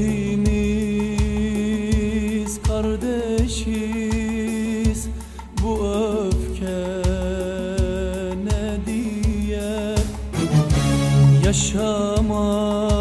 Hepimiz kardeşiz. Bu öfke ne diye? Yaşamak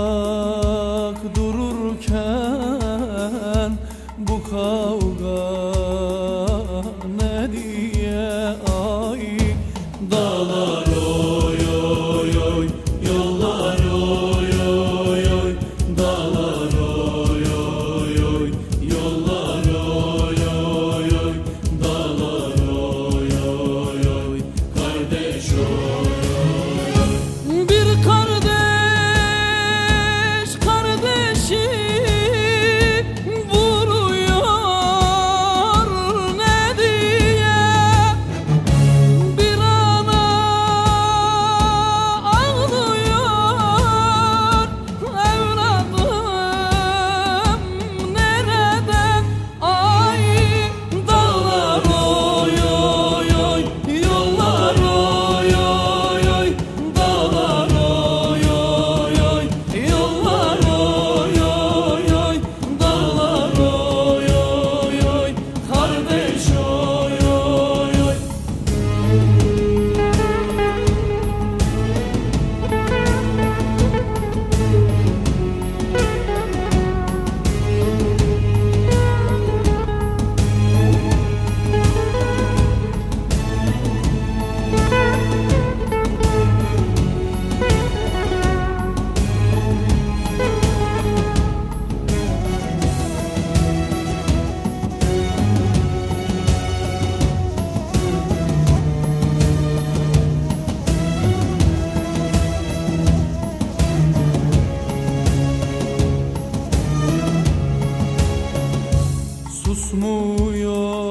Susmuyor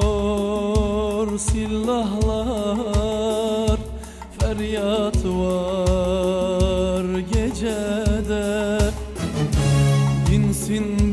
silahlar. Feryat var gecede. Dinsin